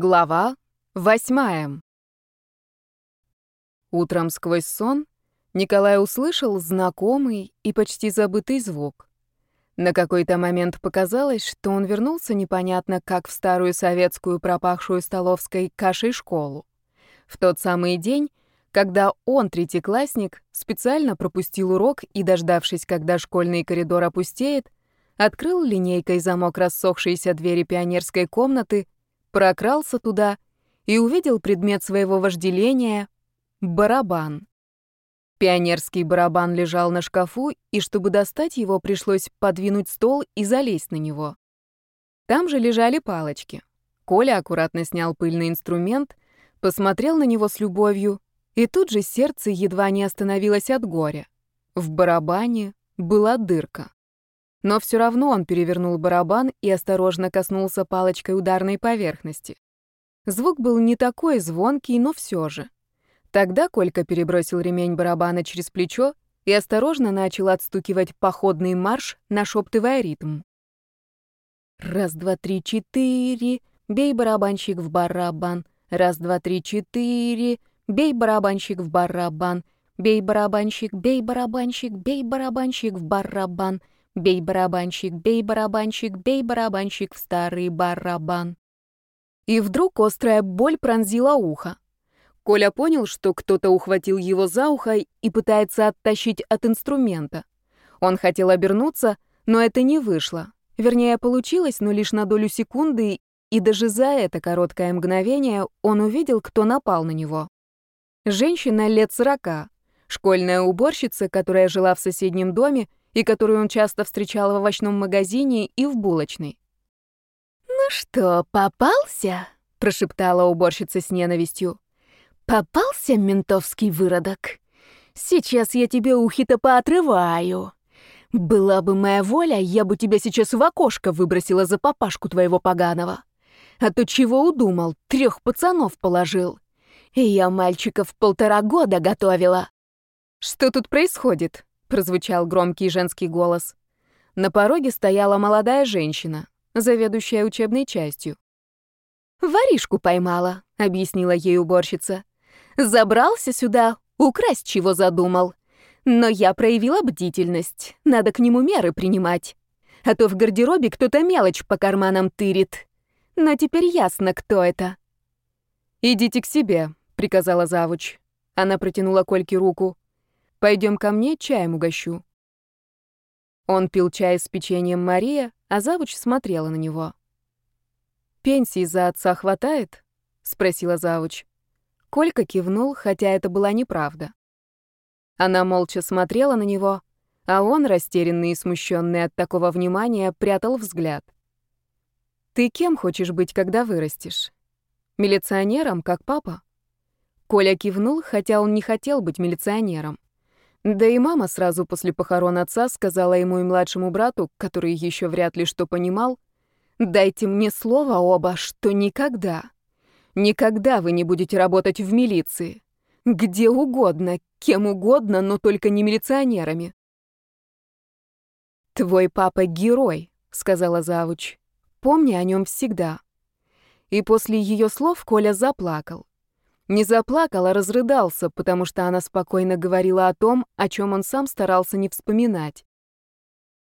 Глава восьмая. Утром сквозь сон Николай услышал знакомый и почти забытый звук. На какой-то момент показалось, что он вернулся непонятно как в старую советскую пропахшую столовской кашей школу. В тот самый день, когда он, третьеклассник, специально пропустил урок и, дождавшись, когда школьный коридор опустеет, открыл линейкой замок рассохшейся двери пионерской комнаты прокрался туда и увидел предмет своего вожделения — барабан. Пионерский барабан лежал на шкафу, и чтобы достать его, пришлось подвинуть стол и залезть на него. Там же лежали палочки. Коля аккуратно снял пыльный инструмент, посмотрел на него с любовью, и тут же сердце едва не остановилось от горя. В барабане была дырка. Но все равно он перевернул барабан и осторожно коснулся палочкой ударной поверхности. Звук был не такой звонкий, но все же. Тогда Колька перебросил ремень барабана через плечо и осторожно начал отстукивать походный марш, нашептывая ритм. Раз, два, три, четыре, бей барабанщик в барабан. Раз, два, три, четыре, бей барабанщик в барабан. Бей барабанщик, бей барабанщик, бей барабанщик в барабан. Бей барабанщик, бей барабанщик, бей барабанщик в старый барабан. И вдруг острая боль пронзила ухо. Коля понял, что кто-то ухватил его за ухо и пытается оттащить от инструмента. Он хотел обернуться, но это не вышло. Вернее, получилось, но лишь на долю секунды, и даже за это короткое мгновение он увидел, кто напал на него. Женщина лет сорока, школьная уборщица, которая жила в соседнем доме и которую он часто встречал в овощном магазине и в булочной. «Ну что, попался?» — прошептала уборщица с ненавистью. «Попался, ментовский выродок? Сейчас я тебе ухи-то поотрываю. Была бы моя воля, я бы тебя сейчас в окошко выбросила за папашку твоего поганого. А то чего удумал, трех пацанов положил. И я мальчиков полтора года готовила». «Что тут происходит?» Прозвучал громкий женский голос. На пороге стояла молодая женщина, заведующая учебной частью. «Воришку поймала», — объяснила ей уборщица. «Забрался сюда, украсть чего задумал. Но я проявила бдительность, надо к нему меры принимать. А то в гардеробе кто-то мелочь по карманам тырит. Но теперь ясно, кто это». «Идите к себе», — приказала завуч. Она протянула Кольке руку. Пойдем ко мне, чаем угощу». Он пил чай с печеньем Мария, а завуч смотрела на него. «Пенсии за отца хватает?» — спросила завуч. Колька кивнул, хотя это была неправда. Она молча смотрела на него, а он, растерянный и смущенный от такого внимания, прятал взгляд. «Ты кем хочешь быть, когда вырастешь? Милиционером, как папа?» Коля кивнул, хотя он не хотел быть милиционером. Да и мама сразу после похорон отца сказала ему и младшему брату, который еще вряд ли что понимал, «Дайте мне слово оба, что никогда, никогда вы не будете работать в милиции. Где угодно, кем угодно, но только не милиционерами». «Твой папа герой», — сказала завуч. «Помни о нем всегда». И после ее слов Коля заплакал. Не заплакал, а разрыдался, потому что она спокойно говорила о том, о чем он сам старался не вспоминать.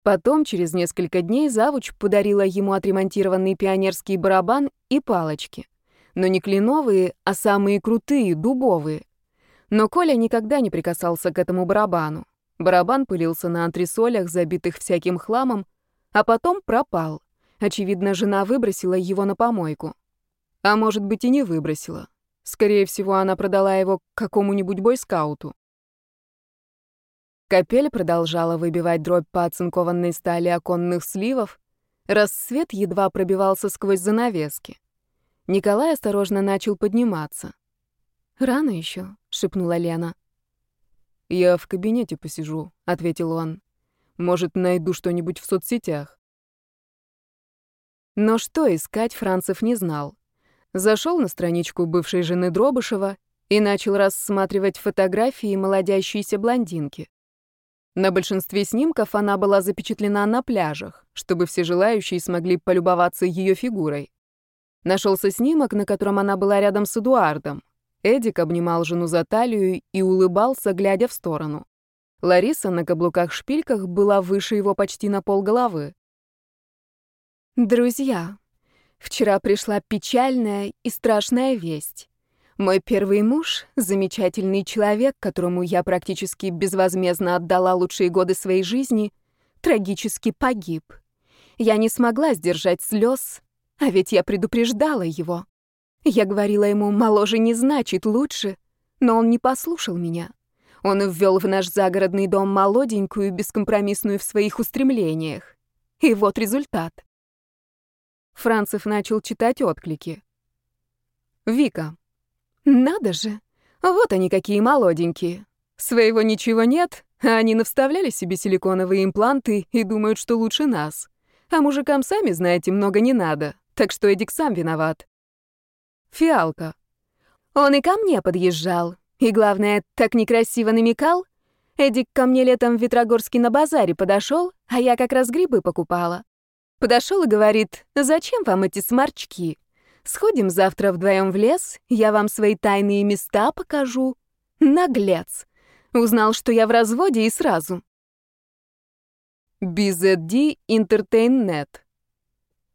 Потом, через несколько дней, завуч подарила ему отремонтированный пионерский барабан и палочки. Но не кленовые, а самые крутые, дубовые. Но Коля никогда не прикасался к этому барабану. Барабан пылился на антресолях, забитых всяким хламом, а потом пропал. Очевидно, жена выбросила его на помойку. А может быть, и не выбросила. Скорее всего, она продала его какому-нибудь бойскауту. Капель продолжала выбивать дробь по оцинкованной стали оконных сливов. Рассвет едва пробивался сквозь занавески. Николай осторожно начал подниматься. «Рано еще», — шепнула Лена. «Я в кабинете посижу», — ответил он. «Может, найду что-нибудь в соцсетях». Но что искать Францев не знал. Зашел на страничку бывшей жены Дробышева и начал рассматривать фотографии молодящейся блондинки. На большинстве снимков она была запечатлена на пляжах, чтобы все желающие смогли полюбоваться ее фигурой. Нашелся снимок, на котором она была рядом с Эдуардом. Эдик обнимал жену за талию и улыбался, глядя в сторону. Лариса на каблуках-шпильках была выше его почти на полголовы. «Друзья, вчера пришла печальная и страшная весть. Мой первый муж, замечательный человек, которому я практически безвозмездно отдала лучшие годы своей жизни, трагически погиб. Я не смогла сдержать слез, а ведь я предупреждала его. Я говорила ему, моложе не значит лучше, но он не послушал меня. Он ввел в наш загородный дом молоденькую, бескомпромиссную в своих устремлениях. И вот результат. Францев начал читать отклики. «Вика». «Надо же! Вот они какие молоденькие. Своего ничего нет, а они навставляли себе силиконовые импланты и думают, что лучше нас. А мужикам, сами знаете, много не надо, так что Эдик сам виноват». «Фиалка». «Он и ко мне подъезжал, и, главное, так некрасиво намекал. Эдик ко мне летом в Ветрогорске на базаре подошел, а я как раз грибы покупала. Подошел и говорит, зачем вам эти сморчки? Сходим завтра вдвоем в лес, я вам свои тайные места покажу. Наглец. Узнал, что я в разводе и сразу. BZD Entertainnet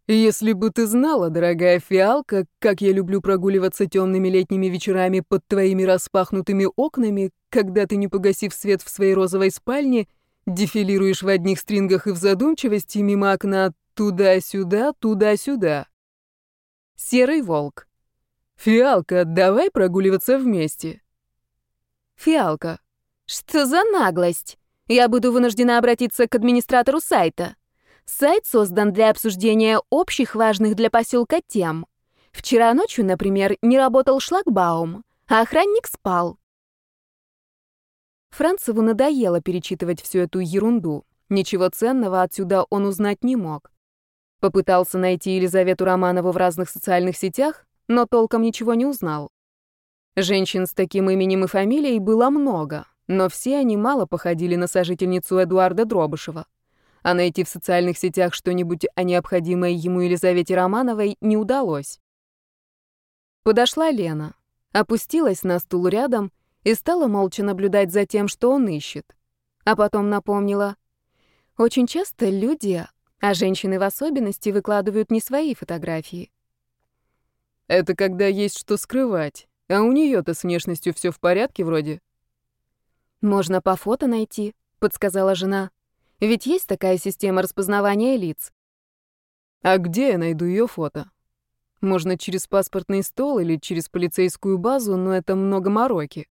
если бы ты знала, дорогая фиалка, как я люблю прогуливаться темными летними вечерами под твоими распахнутыми окнами, когда ты, не погасив свет в своей розовой спальне, дефилируешь в одних стрингах и в задумчивости мимо окна туда-сюда, туда-сюда. Серый волк. Фиалка, давай прогуливаться вместе. Фиалка. Что за наглость? Я буду вынуждена обратиться к администратору сайта. Сайт создан для обсуждения общих важных для поселка тем. Вчера ночью, например, не работал шлагбаум, а охранник спал. Францеву надоело перечитывать всю эту ерунду. Ничего ценного отсюда он узнать не мог. Попытался найти Елизавету Романову в разных социальных сетях, но толком ничего не узнал. Женщин с таким именем и фамилией было много, но все они мало походили на сожительницу Эдуарда Дробышева а найти в социальных сетях что-нибудь о необходимой ему Елизавете Романовой не удалось. Подошла Лена, опустилась на стул рядом и стала молча наблюдать за тем, что он ищет. А потом напомнила. Очень часто люди, а женщины в особенности, выкладывают не свои фотографии. Это когда есть что скрывать, а у нее-то с внешностью все в порядке вроде. Можно по фото найти, подсказала жена. Ведь есть такая система распознавания лиц. А где я найду ее фото? Можно через паспортный стол или через полицейскую базу, но это много мороки.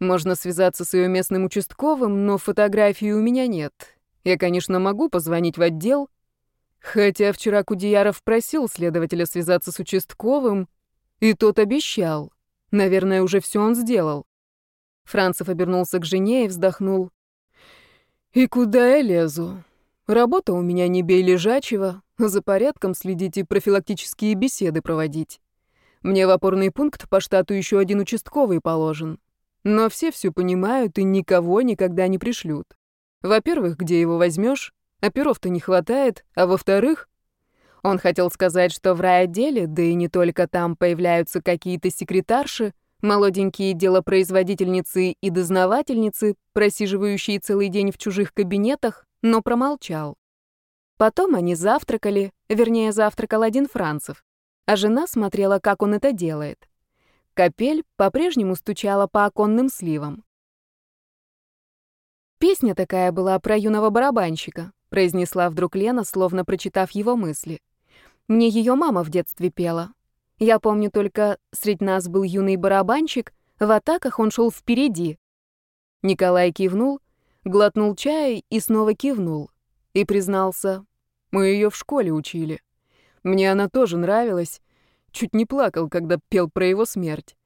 Можно связаться с ее местным участковым, но фотографии у меня нет. Я, конечно, могу позвонить в отдел, хотя вчера Кудеяров просил следователя связаться с участковым, и тот обещал. Наверное, уже все он сделал. Францев обернулся к жене и вздохнул. И куда я лезу? Работа у меня не бей лежачего, за порядком следить и профилактические беседы проводить. Мне в опорный пункт по штату еще один участковый положен. Но все все понимают и никого никогда не пришлют. Во-первых, где его возьмешь? Оперов-то не хватает, а во-вторых, он хотел сказать, что в райотделе, да и не только там, появляются какие-то секретарши, Молоденькие делопроизводительницы и дознавательницы, просиживающие целый день в чужих кабинетах, но промолчал. Потом они завтракали, вернее, завтракал один Францев, а жена смотрела, как он это делает. Капель по-прежнему стучала по оконным сливам. «Песня такая была про юного барабанщика», — произнесла вдруг Лена, словно прочитав его мысли. «Мне ее мама в детстве пела. Я помню только, среди нас был юный барабанщик, в атаках он шел впереди. Николай кивнул, глотнул чая и снова кивнул. И признался, мы ее в школе учили. Мне она тоже нравилась. Чуть не плакал, когда пел про его смерть.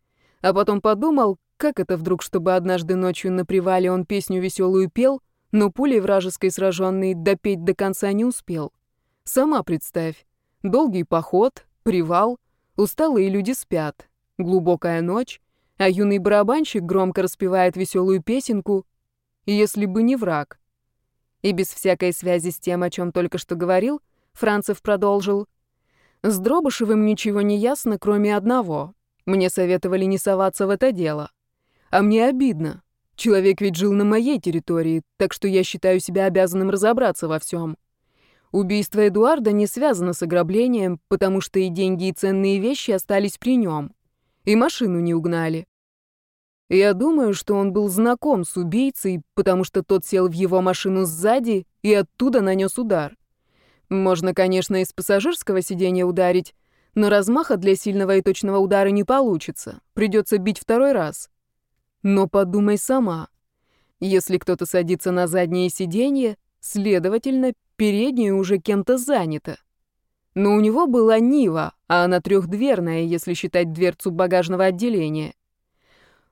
А потом подумал, как это вдруг, чтобы однажды ночью на привале он песню веселую пел, но пулей вражеской сраженный допеть до конца не успел. Сама представь. Долгий поход, привал, Усталые люди спят. Глубокая ночь, а юный барабанщик громко распевает веселую песенку «Если бы не враг». И без всякой связи с тем, о чем только что говорил, Францев продолжил. С Дробышевым ничего не ясно, кроме одного. Мне советовали не соваться в это дело. А мне обидно. Человек ведь жил на моей территории, так что я считаю себя обязанным разобраться во всем. Убийство Эдуарда не связано с ограблением, потому что и деньги, и ценные вещи остались при нем. И машину не угнали. Я думаю, что он был знаком с убийцей, потому что тот сел в его машину сзади и оттуда нанес удар. Можно, конечно, из пассажирского сиденья ударить, но размаха для сильного и точного удара не получится. Придется бить второй раз. Но подумай сама. Если кто-то садится на заднее сиденье, следовательно, переднее уже кем-то занято. Но у него была Нива, а она трехдверная, если считать дверцу багажного отделения.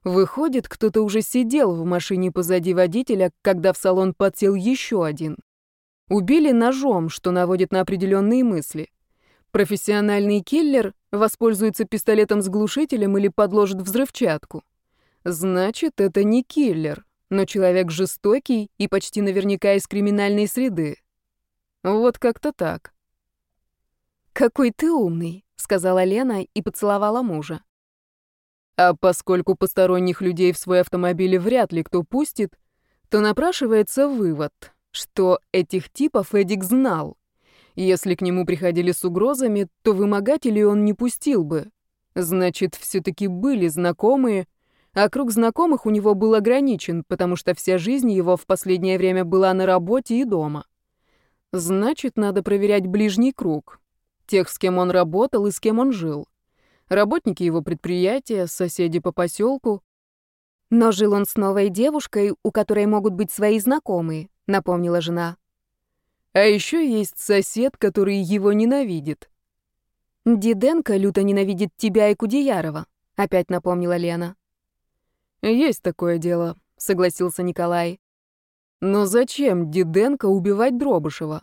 Выходит, кто-то уже сидел в машине позади водителя, когда в салон подсел еще один. Убили ножом, что наводит на определенные мысли. Профессиональный киллер воспользуется пистолетом с глушителем или подложит взрывчатку. Значит, это не киллер, но человек жестокий и почти наверняка из криминальной среды. Вот как-то так. «Какой ты умный», — сказала Лена и поцеловала мужа. А поскольку посторонних людей в свой автомобиль вряд ли кто пустит, то напрашивается вывод, что этих типов Эдик знал. Если к нему приходили с угрозами, то вымогателей он не пустил бы. Значит, все-таки были знакомые, а круг знакомых у него был ограничен, потому что вся жизнь его в последнее время была на работе и дома. Значит, надо проверять ближний круг. Тех, с кем он работал и с кем он жил. Работники его предприятия, соседи по поселку. Но жил он с новой девушкой, у которой могут быть свои знакомые, напомнила жена. А еще есть сосед, который его ненавидит. Диденко люто ненавидит тебя и Кудеярова, опять напомнила Лена. «Есть такое дело», — согласился Николай. «Но зачем Диденко убивать Дробышева?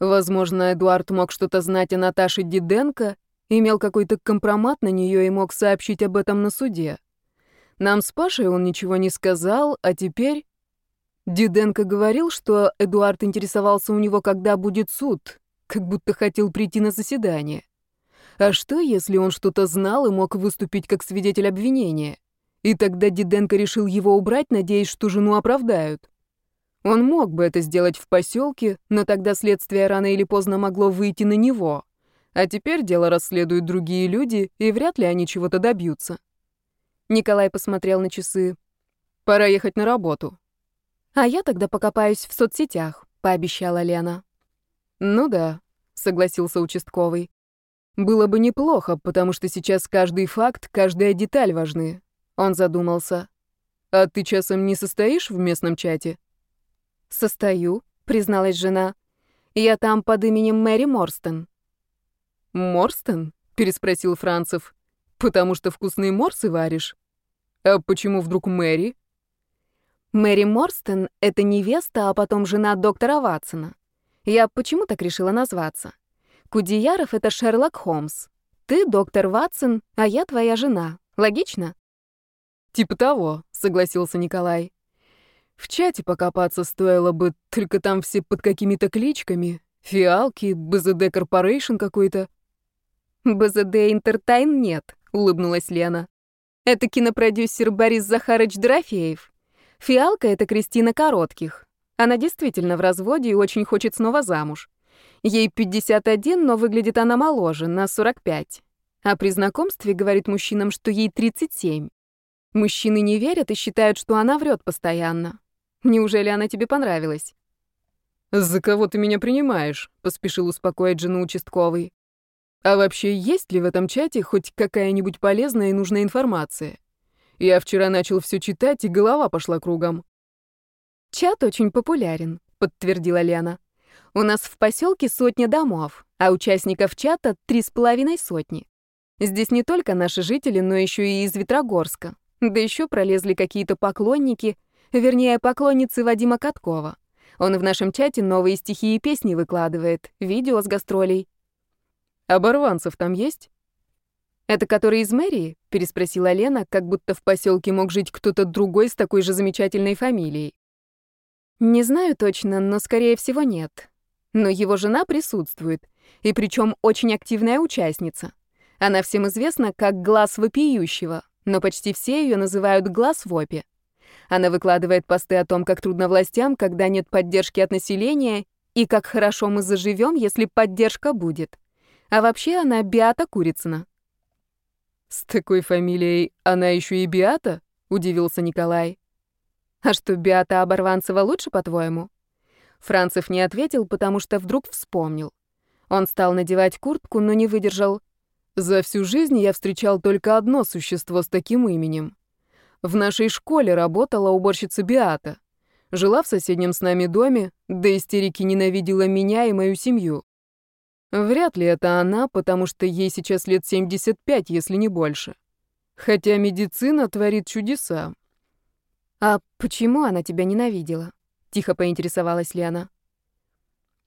Возможно, Эдуард мог что-то знать о Наташе Диденко, имел какой-то компромат на нее и мог сообщить об этом на суде. Нам с Пашей он ничего не сказал, а теперь...» Диденко говорил, что Эдуард интересовался у него, когда будет суд, как будто хотел прийти на заседание. А что, если он что-то знал и мог выступить как свидетель обвинения? И тогда Диденко решил его убрать, надеясь, что жену оправдают. Он мог бы это сделать в поселке, но тогда следствие рано или поздно могло выйти на него. А теперь дело расследуют другие люди, и вряд ли они чего-то добьются. Николай посмотрел на часы. «Пора ехать на работу». «А я тогда покопаюсь в соцсетях», — пообещала Лена. «Ну да», — согласился участковый. «Было бы неплохо, потому что сейчас каждый факт, каждая деталь важны. Он задумался. «А ты часом не состоишь в местном чате?» «Состою», — призналась жена. «Я там под именем Мэри Морстон». «Морстон?» — переспросил Францев. «Потому что вкусные морсы варишь? А почему вдруг Мэри?» Мэри Морстон — это невеста, а потом жена доктора Ватсона. Я почему так решила назваться? Кудеяров — это Шерлок Холмс. Ты доктор Ватсон, а я твоя жена. Логично? «Типа того», — согласился Николай. «В чате покопаться стоило бы, только там все под какими-то кличками. Фиалки, БЗД Корпорейшн какой-то». «БЗД Интертайн нет», — улыбнулась Лена. «Это кинопродюсер Борис Захарович Дорофеев. Фиалка — это Кристина Коротких. Она действительно в разводе и очень хочет снова замуж. Ей 51, но выглядит она моложе, на 45. А при знакомстве говорит мужчинам, что ей 37. Мужчины не верят и считают, что она врет постоянно. Неужели она тебе понравилась? «За кого ты меня принимаешь?» — поспешил успокоить жену участковый. «А вообще есть ли в этом чате хоть какая-нибудь полезная и нужная информация? Я вчера начал все читать, и голова пошла кругом». «Чат очень популярен», — подтвердила Лена. «У нас в поселке сотня домов, а участников чата три с половиной сотни. Здесь не только наши жители, но еще и из Ветрогорска. Да еще пролезли какие-то поклонники, вернее, поклонницы Вадима Каткова. Он в нашем чате новые стихи и песни выкладывает, видео с гастролей. «Оборванцев там есть?» «Это который из мэрии?» — переспросила Лена, как будто в поселке мог жить кто-то другой с такой же замечательной фамилией. «Не знаю точно, но, скорее всего, нет. Но его жена присутствует. И причем очень активная участница. Она всем известна как глаз вопиющего, но почти все ее называют глаз вопи. Она выкладывает посты о том, как трудно властям, когда нет поддержки от населения, и как хорошо мы заживем, если поддержка будет. А вообще она Биата Курицына. «С такой фамилией она еще и Биата?» — удивился Николай. «А что, Биата Оборванцева лучше, по-твоему?» Францев не ответил, потому что вдруг вспомнил. Он стал надевать куртку, но не выдержал. «За всю жизнь я встречал только одно существо с таким именем. В нашей школе работала уборщица Биата. Жила в соседнем с нами доме, до истерики ненавидела меня и мою семью. Вряд ли это она, потому что ей сейчас лет 75, если не больше. Хотя медицина творит чудеса. А почему она тебя ненавидела? Тихо поинтересовалась Лена.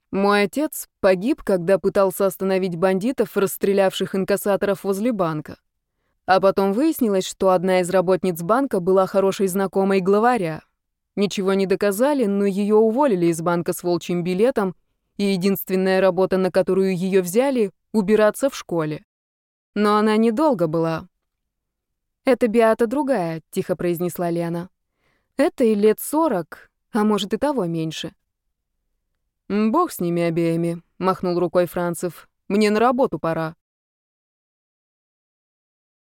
Мой отец погиб, когда пытался остановить бандитов, расстрелявших инкассаторов возле банка. А потом выяснилось, что одна из работниц банка была хорошей знакомой главаря. Ничего не доказали, но ее уволили из банка с волчьим билетом, и единственная работа, на которую ее взяли — убираться в школе. Но она недолго была. «Это Биата другая», — тихо произнесла Лена. Это и лет сорок, а может и того меньше». «Бог с ними обеими», — махнул рукой Францев. «Мне на работу пора».